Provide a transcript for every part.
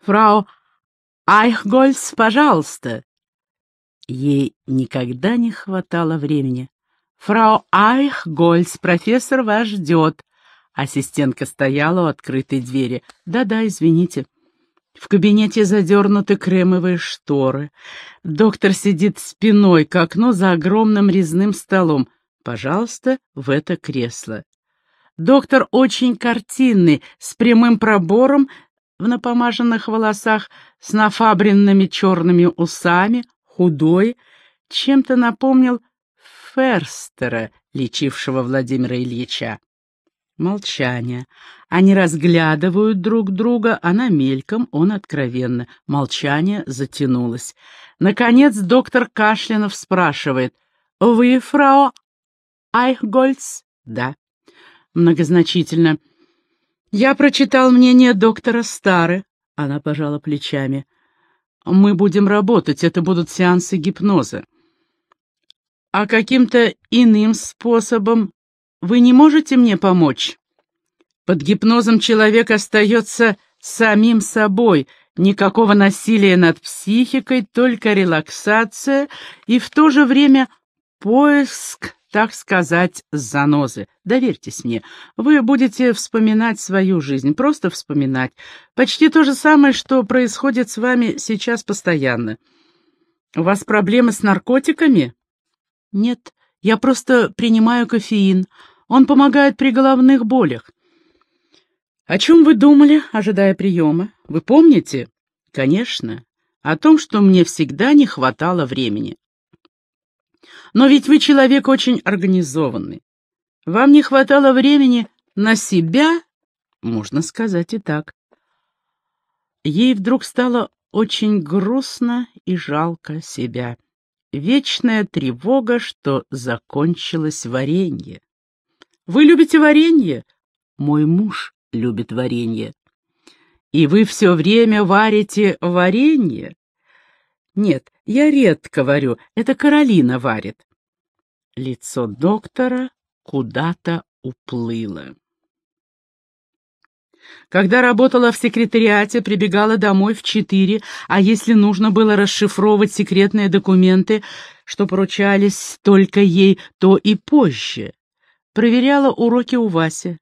Фрау Айхгольц, пожалуйста!» Ей никогда не хватало времени. «Фрау Айхгольц, профессор вас ждет!» Ассистентка стояла у открытой двери. «Да-да, извините». В кабинете задернуты кремовые шторы. Доктор сидит спиной к окну за огромным резным столом. Пожалуйста, в это кресло. Доктор очень картинный, с прямым пробором, в напомаженных волосах, с нафабренными черными усами, худой, чем-то напомнил Ферстера, лечившего Владимира Ильича. Молчание. Они разглядывают друг друга, она мельком, он откровенно. Молчание затянулось. Наконец доктор Кашлянов спрашивает. «Вы, фрау Айхгольц?» «Да». Многозначительно. «Я прочитал мнение доктора Стары». Она пожала плечами. «Мы будем работать, это будут сеансы гипноза». «А каким-то иным способом вы не можете мне помочь? Под гипнозом человек остается самим собой, никакого насилия над психикой, только релаксация и в то же время поиск, так сказать, занозы. Доверьтесь мне, вы будете вспоминать свою жизнь, просто вспоминать. Почти то же самое, что происходит с вами сейчас постоянно. У вас проблемы с наркотиками? Нет, я просто принимаю кофеин. Он помогает при головных болях. О чем вы думали, ожидая приема? Вы помните? Конечно. О том, что мне всегда не хватало времени. Но ведь вы человек очень организованный. Вам не хватало времени на себя, можно сказать и так. Ей вдруг стало очень грустно и жалко себя. Вечная тревога, что закончилось варенье. Вы любите варенье? Мой муж любит варенье. И вы все время варите варенье? Нет, я редко варю, это Каролина варит. Лицо доктора куда-то уплыло. Когда работала в секретариате, прибегала домой в четыре, а если нужно было расшифровывать секретные документы, что поручались только ей, то и позже проверяла уроки у Васи,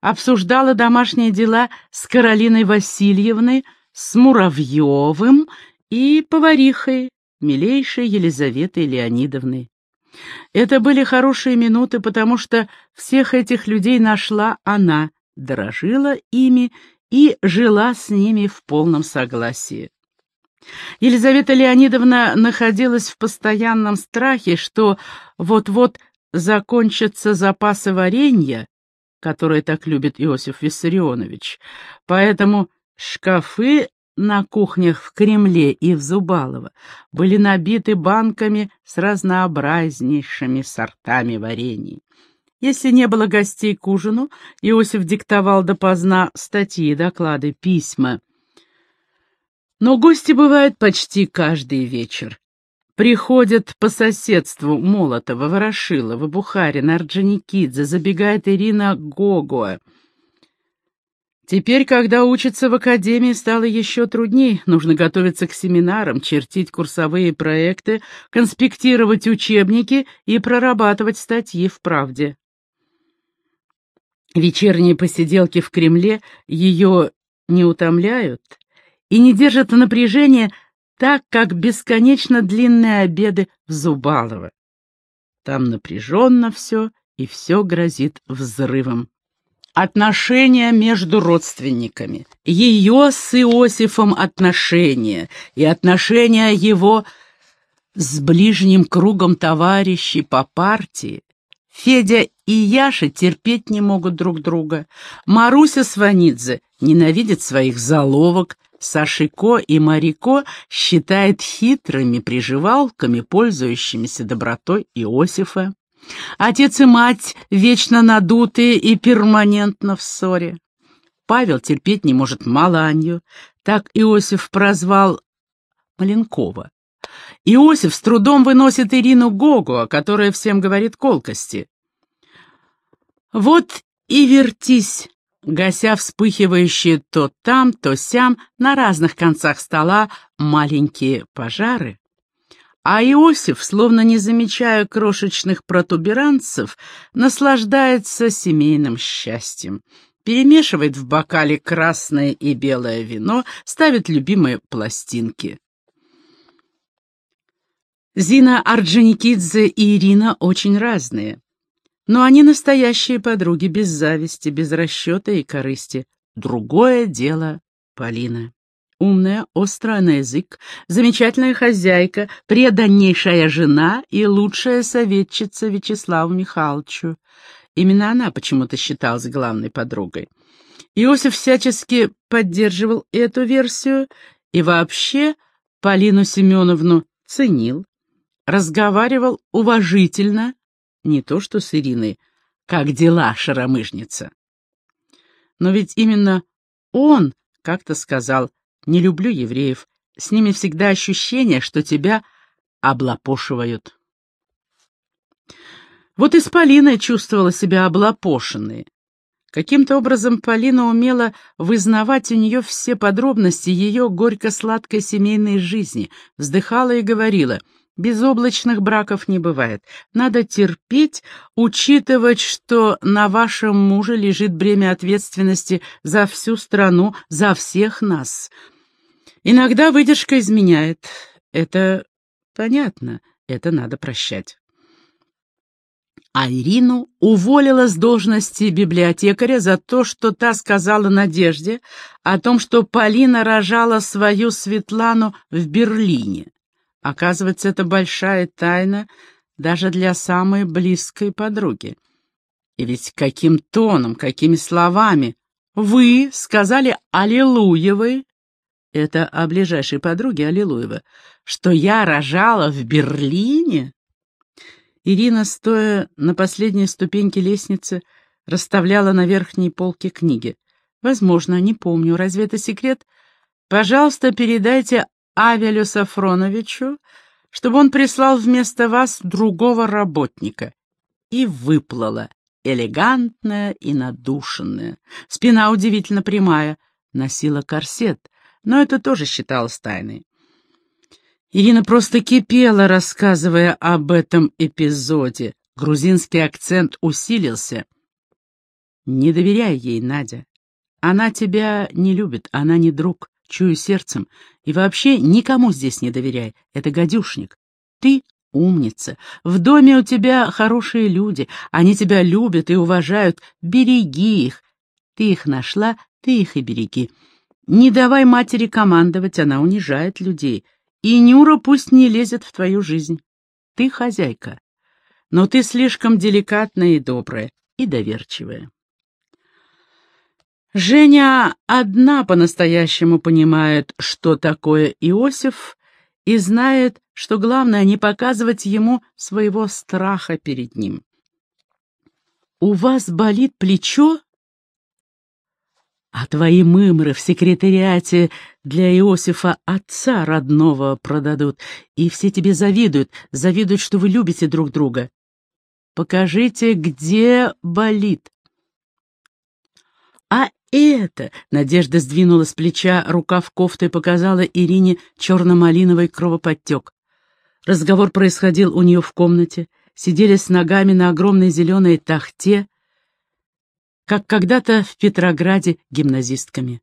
обсуждала домашние дела с Каролиной Васильевной, с Муравьевым и поварихой, милейшей Елизаветой Леонидовной. Это были хорошие минуты, потому что всех этих людей нашла она, дорожила ими и жила с ними в полном согласии. Елизавета Леонидовна находилась в постоянном страхе, что вот-вот закончатся запасы варенья, которые так любит Иосиф Виссарионович, поэтому шкафы на кухнях в Кремле и в Зубалово были набиты банками с разнообразнейшими сортами варений. Если не было гостей к ужину, Иосиф диктовал допоздна статьи, доклады, письма. Но гости бывают почти каждый вечер. Приходят по соседству Молотова, Ворошилова, Бухарин, Орджоникидзе, забегает Ирина Гогуа. Теперь, когда учится в академии, стало еще трудней. Нужно готовиться к семинарам, чертить курсовые проекты, конспектировать учебники и прорабатывать статьи в «Правде». Вечерние посиделки в Кремле ее не утомляют и не держат в так, как бесконечно длинные обеды в Зубалово. Там напряженно все, и все грозит взрывом. Отношения между родственниками, ее с Иосифом отношения и отношения его с ближним кругом товарищей по партии. Федя и Яша терпеть не могут друг друга. Маруся Сванидзе ненавидит своих заловок, Сашико и Марико считает хитрыми приживалками, пользующимися добротой Иосифа. Отец и мать вечно надутые и перманентно в ссоре. Павел терпеть не может Маланью, так Иосиф прозвал Маленкова. Иосиф с трудом выносит Ирину Гогу, которая всем говорит колкости. Вот и вертись гася вспыхивающие то там, то сям на разных концах стола маленькие пожары. А Иосиф, словно не замечая крошечных протуберанцев, наслаждается семейным счастьем. Перемешивает в бокале красное и белое вино, ставит любимые пластинки. Зина Орджоникидзе и Ирина очень разные. Но они настоящие подруги, без зависти, без расчета и корысти. Другое дело Полина. Умная, острая на язык, замечательная хозяйка, преданнейшая жена и лучшая советчица Вячеславу Михайловичу. Именно она почему-то считалась главной подругой. Иосиф всячески поддерживал эту версию и вообще Полину Семеновну ценил, разговаривал уважительно, не то что с Ириной, как дела, шаромыжница. Но ведь именно он как-то сказал, не люблю евреев, с ними всегда ощущение, что тебя облапошивают. Вот и с Полиной чувствовала себя облапошенной. Каким-то образом Полина умела вызнавать у нее все подробности ее горько-сладкой семейной жизни, вздыхала и говорила — Безоблачных браков не бывает. Надо терпеть, учитывать, что на вашем муже лежит бремя ответственности за всю страну, за всех нас. Иногда выдержка изменяет. Это понятно, это надо прощать. А Ирину уволила с должности библиотекаря за то, что та сказала Надежде о том, что Полина рожала свою Светлану в Берлине. Оказывается, это большая тайна даже для самой близкой подруги. И ведь каким тоном, какими словами вы сказали Аллилуевой, это о ближайшей подруге Аллилуева, что я рожала в Берлине? Ирина, стоя на последней ступеньке лестницы, расставляла на верхней полке книги. Возможно, не помню, разве это секрет? Пожалуйста, передайте Авелю Сафроновичу, чтобы он прислал вместо вас другого работника. И выплыла, элегантная и надушенная. Спина удивительно прямая, носила корсет, но это тоже считалось тайной. Ирина просто кипела, рассказывая об этом эпизоде. Грузинский акцент усилился. «Не доверяй ей, Надя. Она тебя не любит, она не друг чую сердцем. И вообще никому здесь не доверяй, это гадюшник. Ты умница, в доме у тебя хорошие люди, они тебя любят и уважают, береги их. Ты их нашла, ты их и береги. Не давай матери командовать, она унижает людей. И Нюра пусть не лезет в твою жизнь. Ты хозяйка, но ты слишком деликатная и добрая, и доверчивая. Женя одна по-настоящему понимает, что такое Иосиф, и знает, что главное не показывать ему своего страха перед ним. «У вас болит плечо?» «А твои мымры в секретариате для Иосифа отца родного продадут, и все тебе завидуют, завидуют, что вы любите друг друга. Покажите, где болит». «А это!» — Надежда сдвинула с плеча рукав кофты и показала Ирине черно-малиновый кровоподтек. Разговор происходил у нее в комнате, сидели с ногами на огромной зеленой тахте, как когда-то в Петрограде гимназистками.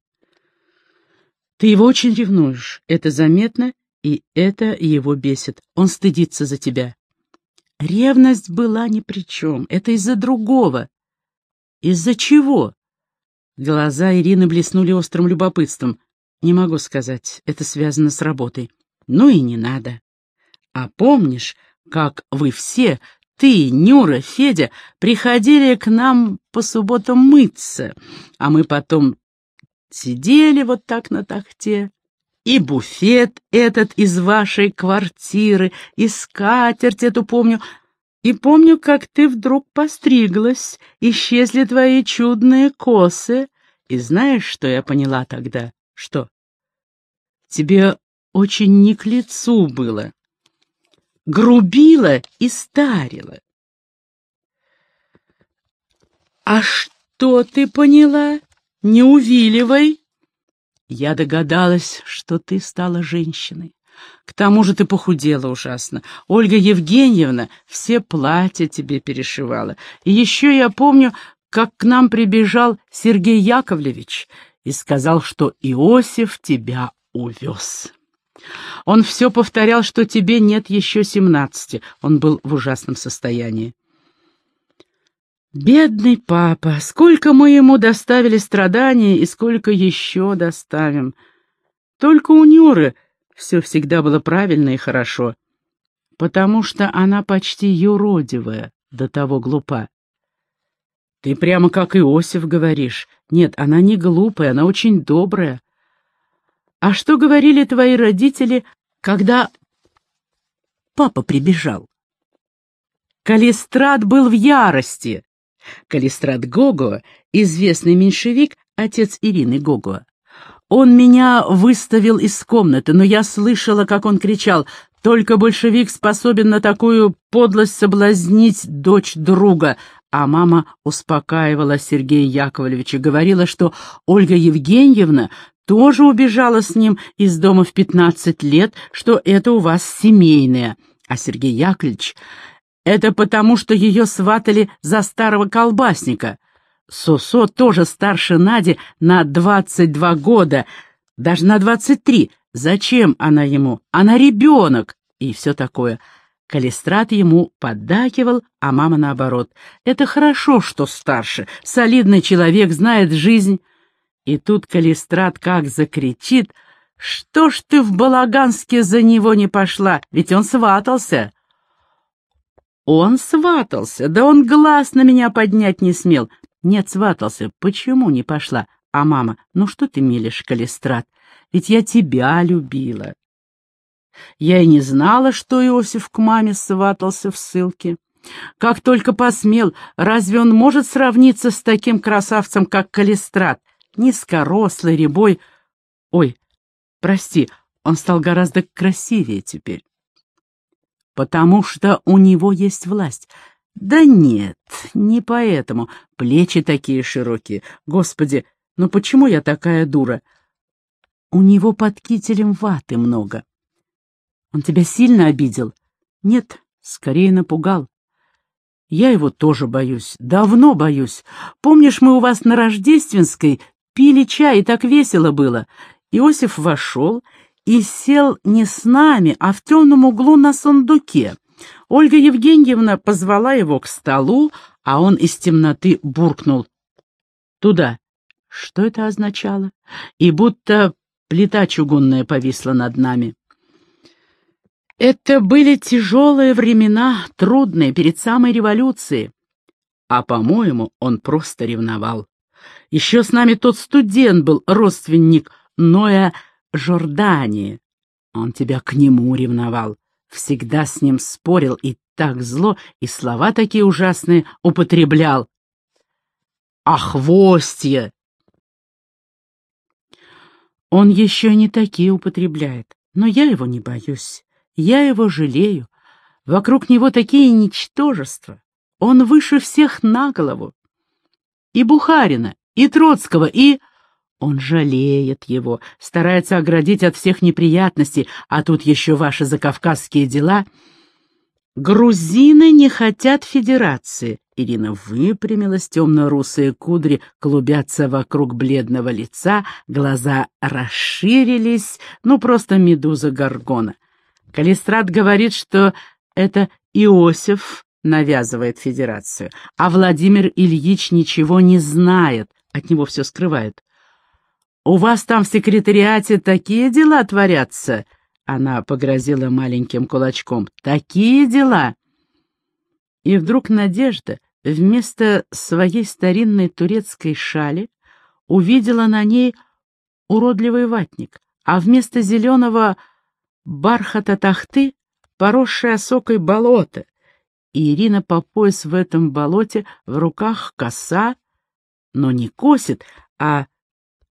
«Ты его очень ревнуешь, это заметно, и это его бесит. Он стыдится за тебя». Ревность была ни при чем, это из-за другого. Из-за чего? Глаза Ирины блеснули острым любопытством. «Не могу сказать, это связано с работой». «Ну и не надо». «А помнишь, как вы все, ты, Нюра, Федя, приходили к нам по субботам мыться, а мы потом сидели вот так на тахте, и буфет этот из вашей квартиры, и скатерть эту помню, и помню, как ты вдруг постриглась, исчезли твои чудные косы. И знаешь, что я поняла тогда? Что? Тебе очень не к лицу было. Грубила и старила. А что ты поняла? не увиливай. Я догадалась, что ты стала женщиной. К тому же ты похудела ужасно. Ольга Евгеньевна все платья тебе перешивала. И еще я помню, как к нам прибежал Сергей Яковлевич и сказал, что Иосиф тебя увез. Он все повторял, что тебе нет еще семнадцати. Он был в ужасном состоянии. Бедный папа, сколько мы ему доставили страданий и сколько еще доставим. Только у Нюры все всегда было правильно и хорошо, потому что она почти юродивая, до того глупа. Ты прямо как Иосиф говоришь. Нет, она не глупая, она очень добрая. А что говорили твои родители, когда папа прибежал? Калистрат был в ярости. Калистрат Гого, известный меньшевик, отец Ирины Гого. Он меня выставил из комнаты, но я слышала, как он кричал «Только большевик способен на такую подлость соблазнить дочь друга», а мама успокаивала Сергея Яковлевича, говорила, что Ольга Евгеньевна тоже убежала с ним из дома в пятнадцать лет, что это у вас семейное. А Сергей Яковлевич это потому, что ее сватали за старого колбасника. Сосо тоже старше Нади на двадцать два года, даже на двадцать три. Зачем она ему? Она ребенок. И все такое. Калистрат ему поддакивал, а мама наоборот. Это хорошо, что старше. Солидный человек, знает жизнь. И тут Калистрат как закричит. «Что ж ты в Балаганске за него не пошла? Ведь он сватался!» Он сватался, да он глаз на меня поднять не смел. Нет, сватался, почему не пошла? А мама, ну что ты мелешь, Калистрат, ведь я тебя любила. Я и не знала, что Иосиф к маме сватался в ссылке. Как только посмел, разве он может сравниться с таким красавцем, как Калистрат? Низкорослый, рябой. Ой, прости, он стал гораздо красивее теперь потому что у него есть власть. Да нет, не поэтому. Плечи такие широкие. Господи, ну почему я такая дура? У него под кителем ваты много. Он тебя сильно обидел? Нет, скорее напугал. Я его тоже боюсь, давно боюсь. Помнишь, мы у вас на Рождественской пили чай, и так весело было. Иосиф вошел и сел не с нами, а в темном углу на сундуке. Ольга Евгеньевна позвала его к столу, а он из темноты буркнул. «Туда». Что это означало? И будто плита чугунная повисла над нами. Это были тяжелые времена, трудные, перед самой революцией. А, по-моему, он просто ревновал. Еще с нами тот студент был, родственник Ноя Жордании. Он тебя к нему ревновал, всегда с ним спорил и так зло, и слова такие ужасные употреблял. А хвостье! Он еще не такие употребляет, но я его не боюсь, я его жалею. Вокруг него такие ничтожества. Он выше всех на голову. И Бухарина, и Троцкого, и... Он жалеет его, старается оградить от всех неприятностей, а тут еще ваши закавказские дела. Грузины не хотят федерации. Ирина выпрямилась, темно-русые кудри клубятся вокруг бледного лица, глаза расширились, ну просто медуза Гаргона. Калистрат говорит, что это Иосиф навязывает федерацию, а Владимир Ильич ничего не знает, от него все скрывают. «У вас там в секретариате такие дела творятся?» Она погрозила маленьким кулачком. «Такие дела!» И вдруг Надежда вместо своей старинной турецкой шали увидела на ней уродливый ватник, а вместо зеленого бархата тахты поросшее осокой болото, и Ирина по пояс в этом болоте, в руках коса, но не косит, а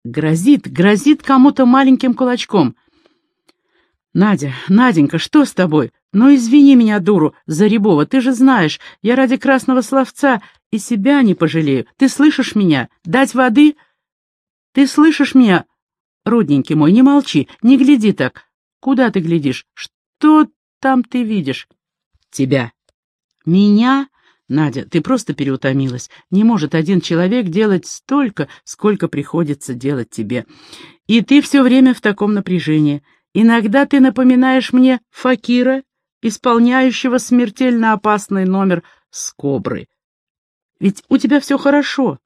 Грозит, грозит кому-то маленьким кулачком. «Надя, Наденька, что с тобой? Ну, извини меня, дуру, Зарябова, ты же знаешь, я ради красного словца и себя не пожалею. Ты слышишь меня? Дать воды?» Ты слышишь меня, родненький мой, не молчи, не гляди так. Куда ты глядишь? Что там ты видишь? Тебя. Меня? Надя, ты просто переутомилась. Не может один человек делать столько, сколько приходится делать тебе. И ты все время в таком напряжении. Иногда ты напоминаешь мне факира, исполняющего смертельно опасный номер с кобры. Ведь у тебя все хорошо.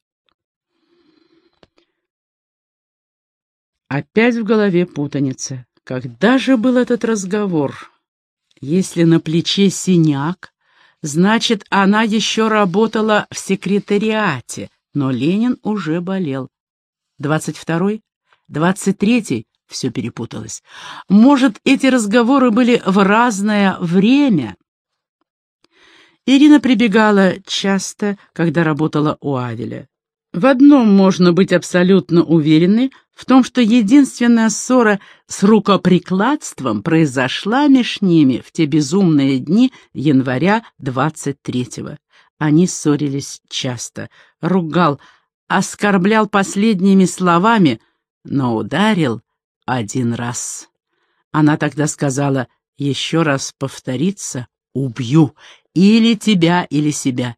Опять в голове путаница. Когда же был этот разговор? Если на плече синяк, значит, она еще работала в секретариате, но Ленин уже болел. Двадцать второй? Двадцать третий? Все перепуталось. Может, эти разговоры были в разное время? Ирина прибегала часто, когда работала у Авеля. В одном можно быть абсолютно уверенной, в том, что единственная ссора с рукоприкладством произошла меж ними в те безумные дни января 23-го. Они ссорились часто, ругал, оскорблял последними словами, но ударил один раз. Она тогда сказала, еще раз повторится, убью, или тебя, или себя.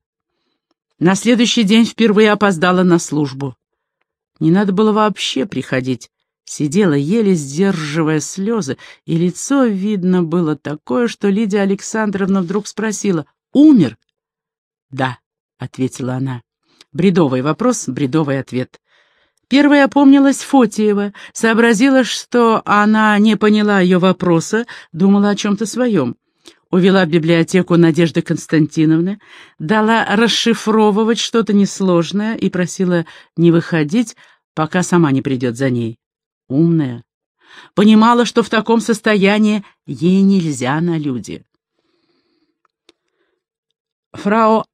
На следующий день впервые опоздала на службу. Не надо было вообще приходить. Сидела, еле сдерживая слезы, и лицо, видно, было такое, что Лидия Александровна вдруг спросила «Умер?» «Да», — ответила она. Бредовый вопрос, бредовый ответ. Первая опомнилась Фотиева, сообразила, что она не поняла ее вопроса, думала о чем-то своем увела в библиотеку Надежды Константиновны, дала расшифровывать что-то несложное и просила не выходить, пока сама не придет за ней. Умная. Понимала, что в таком состоянии ей нельзя на люди. «Фрау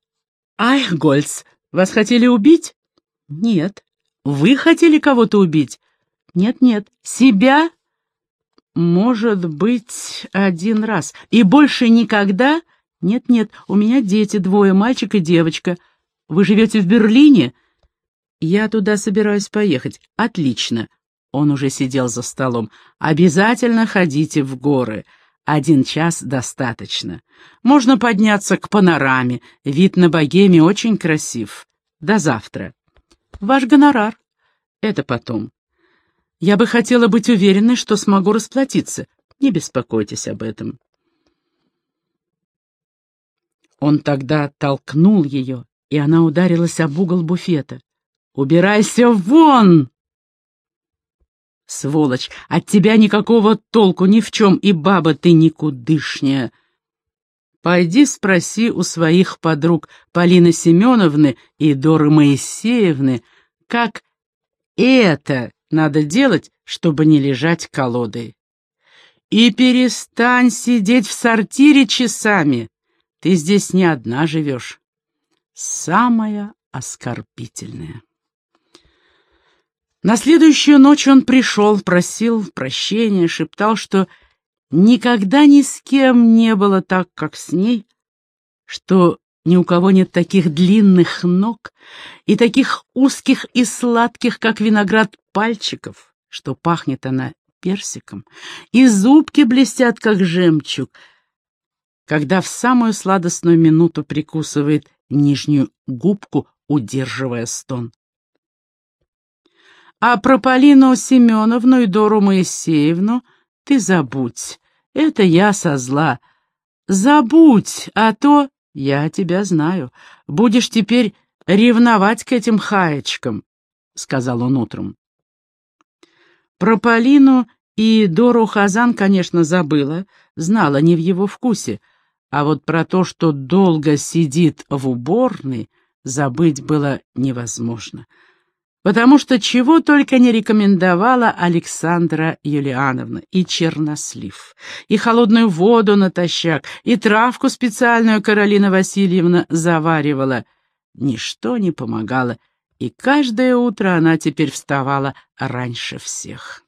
Айхгольц, вас хотели убить?» «Нет». «Вы хотели кого-то убить?» «Нет-нет». «Себя?» Может быть, один раз. И больше никогда? Нет-нет, у меня дети, двое, мальчик и девочка. Вы живете в Берлине? Я туда собираюсь поехать. Отлично. Он уже сидел за столом. Обязательно ходите в горы. Один час достаточно. Можно подняться к панораме. Вид на богеме очень красив. До завтра. Ваш гонорар. Это потом. Я бы хотела быть уверенной, что смогу расплатиться. Не беспокойтесь об этом. Он тогда толкнул ее, и она ударилась об угол буфета. «Убирайся вон!» «Сволочь, от тебя никакого толку ни в чем, и баба ты никудышняя!» Пойди спроси у своих подруг Полины Семеновны и Доры Моисеевны, как это надо делать, чтобы не лежать колодой. И перестань сидеть в сортире часами. Ты здесь не одна живешь. Самое оскорбительное. На следующую ночь он пришел, просил прощения, шептал, что никогда ни с кем не было так, как с ней, что ни у кого нет таких длинных ног и таких узких и сладких, как виноград, пальчиков, что пахнет она персиком, и зубки блестят, как жемчуг, когда в самую сладостную минуту прикусывает нижнюю губку, удерживая стон. А про Полину Семеновну и Дору Моисеевну ты забудь. Это я со зла. Забудь, а то «Я тебя знаю. Будешь теперь ревновать к этим хаечкам», — сказал он утром. Про Полину и Дору Хазан, конечно, забыла, знала не в его вкусе, а вот про то, что долго сидит в уборной, забыть было невозможно потому что чего только не рекомендовала Александра Юлиановна, и чернослив, и холодную воду натощак, и травку специальную Каролина Васильевна заваривала. Ничто не помогало, и каждое утро она теперь вставала раньше всех.